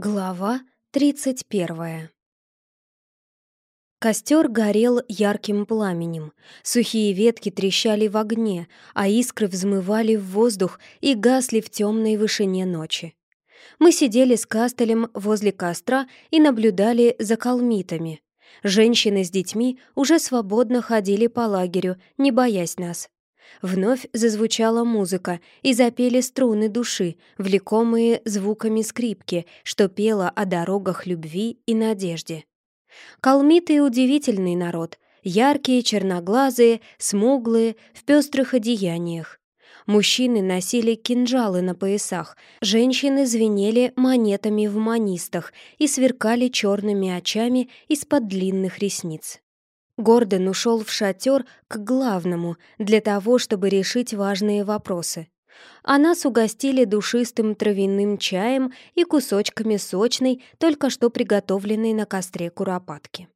Глава тридцать первая Костер горел ярким пламенем, сухие ветки трещали в огне, а искры взмывали в воздух и гасли в темной вышине ночи. Мы сидели с Кастелем возле костра и наблюдали за калмитами. Женщины с детьми уже свободно ходили по лагерю, не боясь нас. Вновь зазвучала музыка, и запели струны души, влекомые звуками скрипки, что пела о дорогах любви и надежде. Калмиты — удивительный народ, яркие, черноглазые, смуглые, в пестрых одеяниях. Мужчины носили кинжалы на поясах, женщины звенели монетами в манистах и сверкали черными очами из-под длинных ресниц. Гордон ушел в шатер к главному для того, чтобы решить важные вопросы. А нас угостили душистым травяным чаем и кусочками сочной, только что приготовленной на костре куропатки.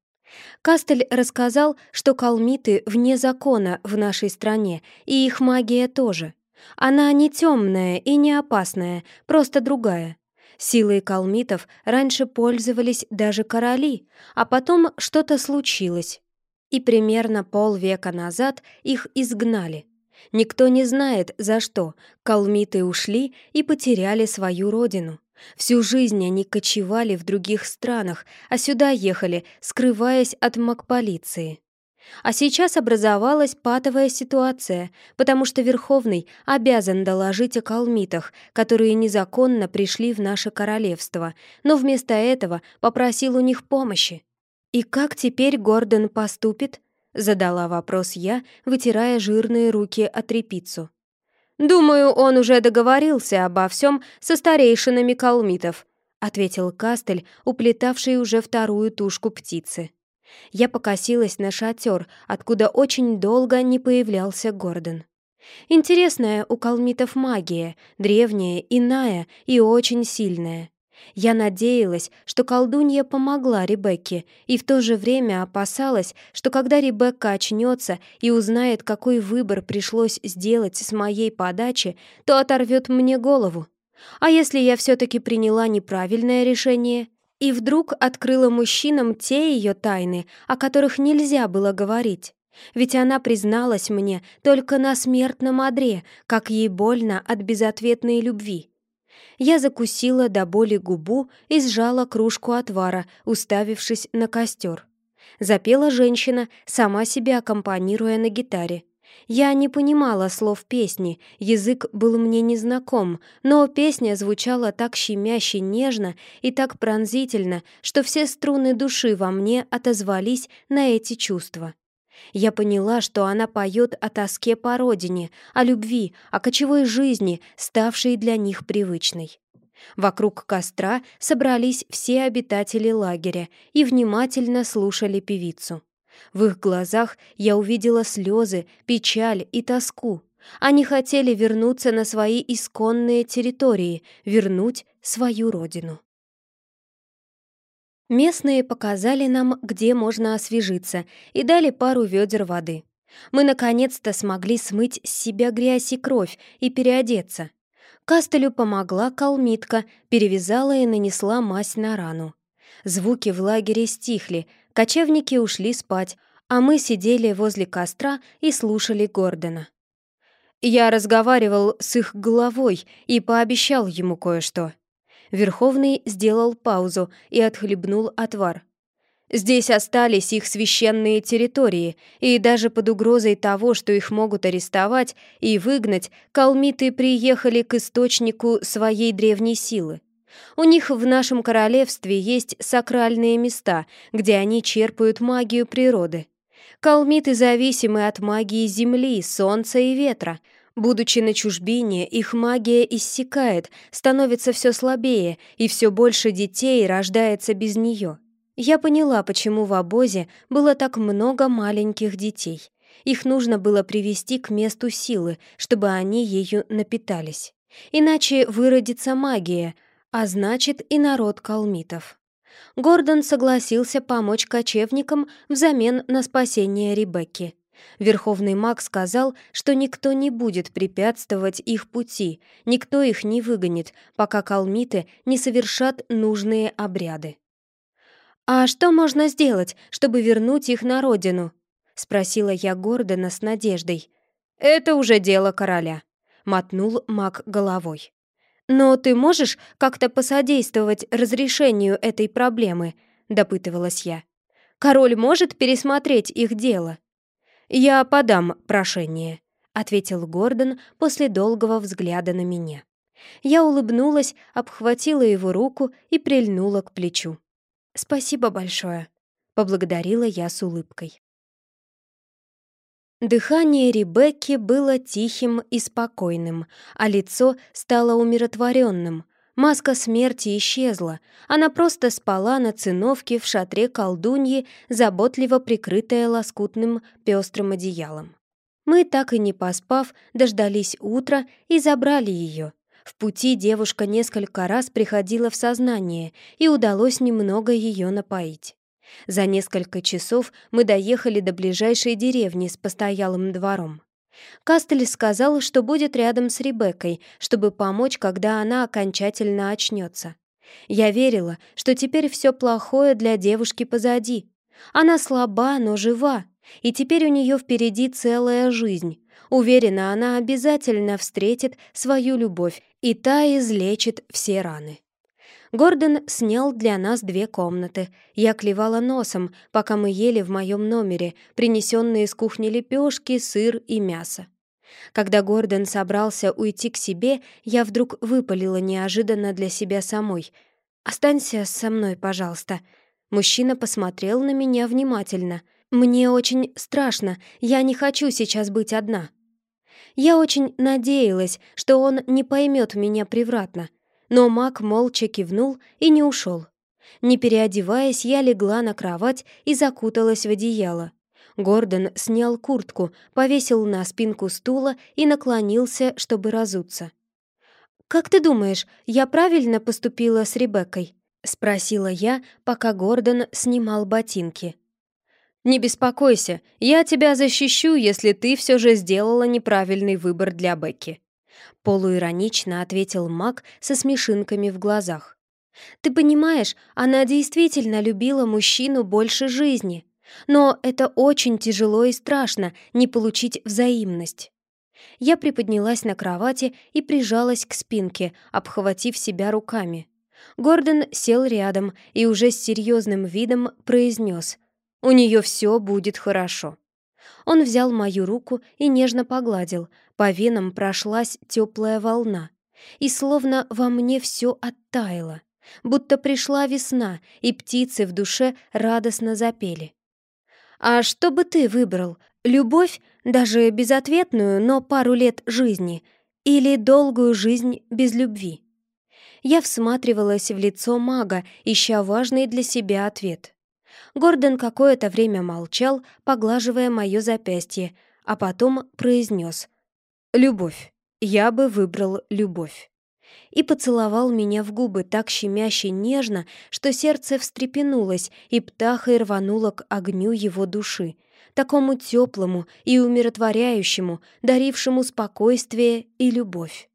Кастель рассказал, что калмиты вне закона в нашей стране, и их магия тоже. Она не темная и не опасная, просто другая. Силой калмитов раньше пользовались даже короли, а потом что-то случилось, и примерно полвека назад их изгнали. Никто не знает, за что. Калмиты ушли и потеряли свою родину. Всю жизнь они кочевали в других странах, а сюда ехали, скрываясь от магполиции. А сейчас образовалась патовая ситуация, потому что Верховный обязан доложить о калмитах, которые незаконно пришли в наше королевство, но вместо этого попросил у них помощи. «И как теперь Гордон поступит?» — задала вопрос я, вытирая жирные руки о тряпицу. «Думаю, он уже договорился обо всем со старейшинами калмитов», — ответил Кастель, уплетавший уже вторую тушку птицы. Я покосилась на шатер, откуда очень долго не появлялся Гордон. Интересная у калмитов магия, древняя, иная и очень сильная. Я надеялась, что колдунья помогла Ребекке, и в то же время опасалась, что когда Ребекка очнется и узнает, какой выбор пришлось сделать с моей подачи, то оторвет мне голову. А если я все-таки приняла неправильное решение и вдруг открыла мужчинам те ее тайны, о которых нельзя было говорить? Ведь она призналась мне только на смертном одре, как ей больно от безответной любви. Я закусила до боли губу и сжала кружку отвара, уставившись на костер. Запела женщина, сама себе аккомпанируя на гитаре. Я не понимала слов песни, язык был мне незнаком, но песня звучала так щемяще нежно и так пронзительно, что все струны души во мне отозвались на эти чувства. Я поняла, что она поет о тоске по родине, о любви, о кочевой жизни, ставшей для них привычной. Вокруг костра собрались все обитатели лагеря и внимательно слушали певицу. В их глазах я увидела слезы, печаль и тоску. Они хотели вернуться на свои исконные территории, вернуть свою родину. Местные показали нам, где можно освежиться, и дали пару ведер воды. Мы наконец-то смогли смыть с себя грязь и кровь и переодеться. Кастелю помогла калмитка, перевязала и нанесла мазь на рану. Звуки в лагере стихли, кочевники ушли спать, а мы сидели возле костра и слушали Гордона. Я разговаривал с их главой и пообещал ему кое-что. Верховный сделал паузу и отхлебнул отвар. Здесь остались их священные территории, и даже под угрозой того, что их могут арестовать и выгнать, калмиты приехали к источнику своей древней силы. У них в нашем королевстве есть сакральные места, где они черпают магию природы. Калмиты зависимы от магии земли, солнца и ветра, Будучи на чужбине, их магия иссякает, становится все слабее, и все больше детей рождается без нее. Я поняла, почему в обозе было так много маленьких детей. Их нужно было привести к месту силы, чтобы они ею напитались. Иначе выродится магия, а значит и народ калмитов. Гордон согласился помочь кочевникам взамен на спасение Ребекки. Верховный маг сказал, что никто не будет препятствовать их пути, никто их не выгонит, пока калмиты не совершат нужные обряды. «А что можно сделать, чтобы вернуть их на родину?» — спросила я Гордона с надеждой. «Это уже дело короля», — мотнул маг головой. «Но ты можешь как-то посодействовать разрешению этой проблемы?» — допытывалась я. «Король может пересмотреть их дело?» «Я подам прошение», — ответил Гордон после долгого взгляда на меня. Я улыбнулась, обхватила его руку и прильнула к плечу. «Спасибо большое», — поблагодарила я с улыбкой. Дыхание Ребекки было тихим и спокойным, а лицо стало умиротворенным. Маска смерти исчезла, она просто спала на циновке в шатре колдуньи, заботливо прикрытая лоскутным пестрым одеялом. Мы, так и не поспав, дождались утра и забрали ее. В пути девушка несколько раз приходила в сознание, и удалось немного ее напоить. За несколько часов мы доехали до ближайшей деревни с постоялым двором. Кастель сказал, что будет рядом с Ребеккой, чтобы помочь, когда она окончательно очнется. Я верила, что теперь все плохое для девушки позади. Она слаба, но жива, и теперь у нее впереди целая жизнь. Уверена, она обязательно встретит свою любовь, и та излечит все раны. Гордон снял для нас две комнаты. Я клевала носом, пока мы ели в моем номере, принесенные из кухни лепешки, сыр и мясо. Когда Гордон собрался уйти к себе, я вдруг выпалила неожиданно для себя самой. «Останься со мной, пожалуйста». Мужчина посмотрел на меня внимательно. «Мне очень страшно, я не хочу сейчас быть одна». Я очень надеялась, что он не поймет меня превратно, но маг молча кивнул и не ушел. Не переодеваясь, я легла на кровать и закуталась в одеяло. Гордон снял куртку, повесил на спинку стула и наклонился, чтобы разуться. «Как ты думаешь, я правильно поступила с Ребеккой?» — спросила я, пока Гордон снимал ботинки. «Не беспокойся, я тебя защищу, если ты все же сделала неправильный выбор для Бекки», Полуиронично ответил маг со смешинками в глазах. «Ты понимаешь, она действительно любила мужчину больше жизни. Но это очень тяжело и страшно не получить взаимность». Я приподнялась на кровати и прижалась к спинке, обхватив себя руками. Гордон сел рядом и уже с серьезным видом произнес «У нее все будет хорошо». Он взял мою руку и нежно погладил. По венам прошлась теплая волна. И словно во мне все оттаяло. Будто пришла весна, и птицы в душе радостно запели. «А что бы ты выбрал? Любовь, даже безответную, но пару лет жизни, или долгую жизнь без любви?» Я всматривалась в лицо мага, ища важный для себя ответ. Гордон какое-то время молчал, поглаживая мое запястье, а потом произнес «Любовь. Я бы выбрал любовь» и поцеловал меня в губы так щемяще нежно, что сердце встрепенулось и птахой рвануло к огню его души, такому теплому и умиротворяющему, дарившему спокойствие и любовь.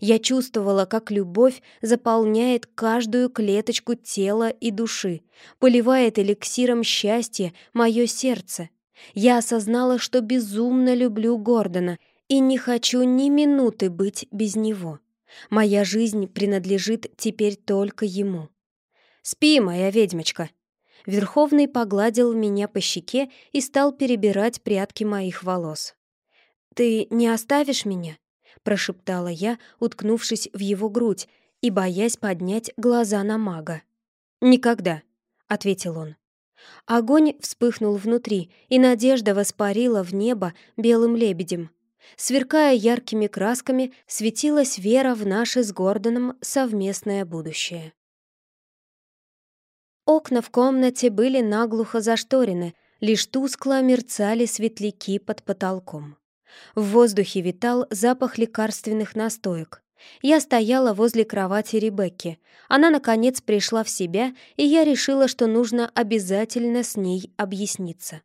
Я чувствовала, как любовь заполняет каждую клеточку тела и души, поливает эликсиром счастья мое сердце. Я осознала, что безумно люблю Гордона и не хочу ни минуты быть без него. Моя жизнь принадлежит теперь только ему. «Спи, моя ведьмочка!» Верховный погладил меня по щеке и стал перебирать прядки моих волос. «Ты не оставишь меня?» Прошептала я, уткнувшись в его грудь и боясь поднять глаза на мага. «Никогда», — ответил он. Огонь вспыхнул внутри, и надежда воспарила в небо белым лебедем. Сверкая яркими красками, светилась вера в наше с Гордоном совместное будущее. Окна в комнате были наглухо зашторены, лишь тускло мерцали светляки под потолком. В воздухе витал запах лекарственных настоек. Я стояла возле кровати Ребекки. Она, наконец, пришла в себя, и я решила, что нужно обязательно с ней объясниться.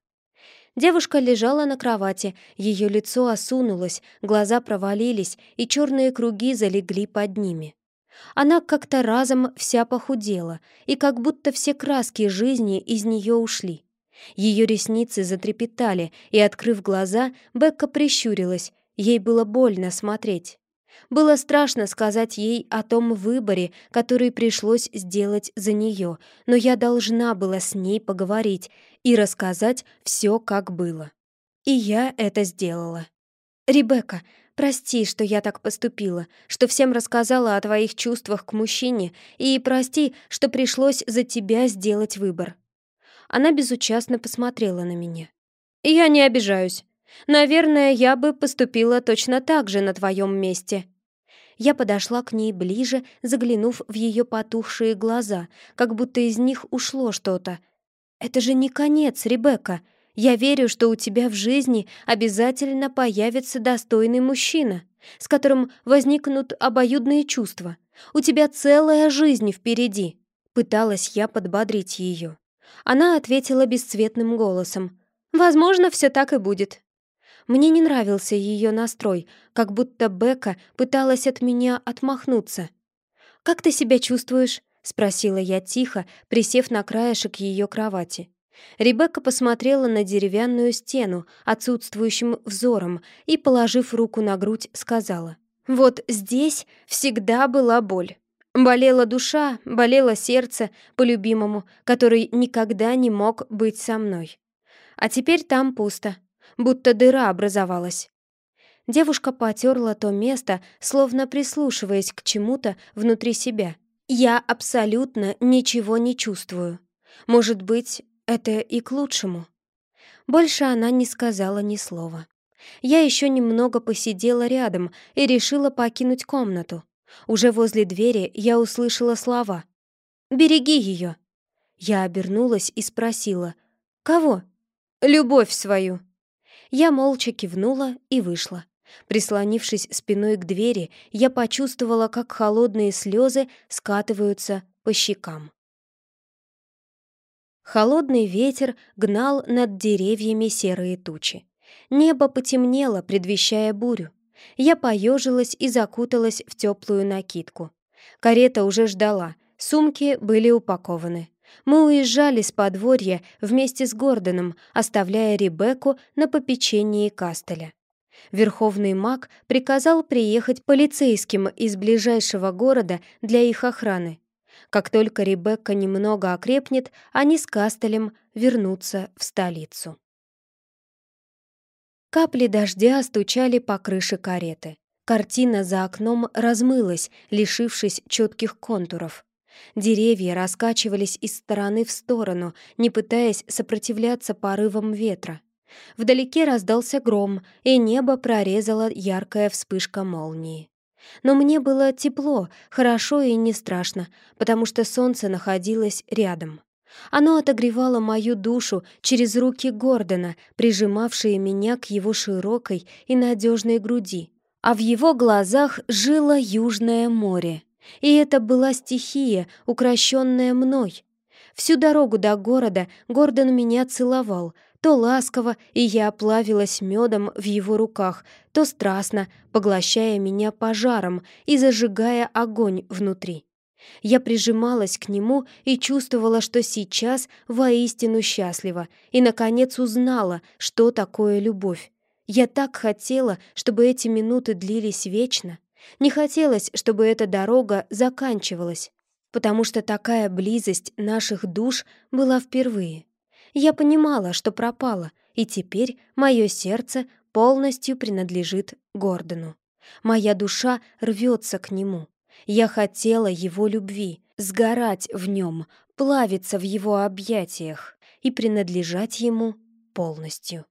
Девушка лежала на кровати, ее лицо осунулось, глаза провалились, и черные круги залегли под ними. Она как-то разом вся похудела, и как будто все краски жизни из нее ушли. Ее ресницы затрепетали, и, открыв глаза, Бекка прищурилась. Ей было больно смотреть. Было страшно сказать ей о том выборе, который пришлось сделать за нее, но я должна была с ней поговорить и рассказать все, как было. И я это сделала. «Ребекка, прости, что я так поступила, что всем рассказала о твоих чувствах к мужчине, и прости, что пришлось за тебя сделать выбор». Она безучастно посмотрела на меня. «Я не обижаюсь. Наверное, я бы поступила точно так же на твоем месте». Я подошла к ней ближе, заглянув в ее потухшие глаза, как будто из них ушло что-то. «Это же не конец, Ребекка. Я верю, что у тебя в жизни обязательно появится достойный мужчина, с которым возникнут обоюдные чувства. У тебя целая жизнь впереди». Пыталась я подбодрить ее. Она ответила бесцветным голосом. «Возможно, все так и будет. Мне не нравился ее настрой, как будто Бека пыталась от меня отмахнуться. «Как ты себя чувствуешь?» — спросила я тихо, присев на краешек ее кровати. Ребекка посмотрела на деревянную стену отсутствующим взором и, положив руку на грудь, сказала. «Вот здесь всегда была боль. Болела душа, болело сердце по любимому, который никогда не мог быть со мной. А теперь там пусто будто дыра образовалась. Девушка потерла то место, словно прислушиваясь к чему-то внутри себя. «Я абсолютно ничего не чувствую. Может быть, это и к лучшему». Больше она не сказала ни слова. Я еще немного посидела рядом и решила покинуть комнату. Уже возле двери я услышала слова. «Береги ее!» Я обернулась и спросила. «Кого?» «Любовь свою!» Я молча кивнула и вышла. Прислонившись спиной к двери, я почувствовала, как холодные слезы скатываются по щекам. Холодный ветер гнал над деревьями серые тучи. Небо потемнело, предвещая бурю. Я поежилась и закуталась в теплую накидку. Карета уже ждала, сумки были упакованы. Мы уезжали с подворья вместе с Гордоном, оставляя Ребекку на попечении Кастеля. Верховный маг приказал приехать полицейским из ближайшего города для их охраны. Как только Ребекка немного окрепнет, они с Кастелем вернутся в столицу. Капли дождя стучали по крыше кареты. Картина за окном размылась, лишившись четких контуров. Деревья раскачивались из стороны в сторону, не пытаясь сопротивляться порывам ветра. Вдалеке раздался гром, и небо прорезала яркая вспышка молнии. Но мне было тепло, хорошо и не страшно, потому что солнце находилось рядом. Оно отогревало мою душу через руки Гордона, прижимавшие меня к его широкой и надежной груди, а в его глазах жило Южное море. И это была стихия, укращенная мной. Всю дорогу до города Гордон меня целовал, то ласково, и я оплавилась медом в его руках, то страстно, поглощая меня пожаром и зажигая огонь внутри. Я прижималась к нему и чувствовала, что сейчас воистину счастлива, и, наконец, узнала, что такое любовь. Я так хотела, чтобы эти минуты длились вечно. Не хотелось, чтобы эта дорога заканчивалась, потому что такая близость наших душ была впервые. Я понимала, что пропала, и теперь мое сердце полностью принадлежит Гордону. Моя душа рвется к нему. Я хотела его любви, сгорать в нем, плавиться в его объятиях и принадлежать ему полностью.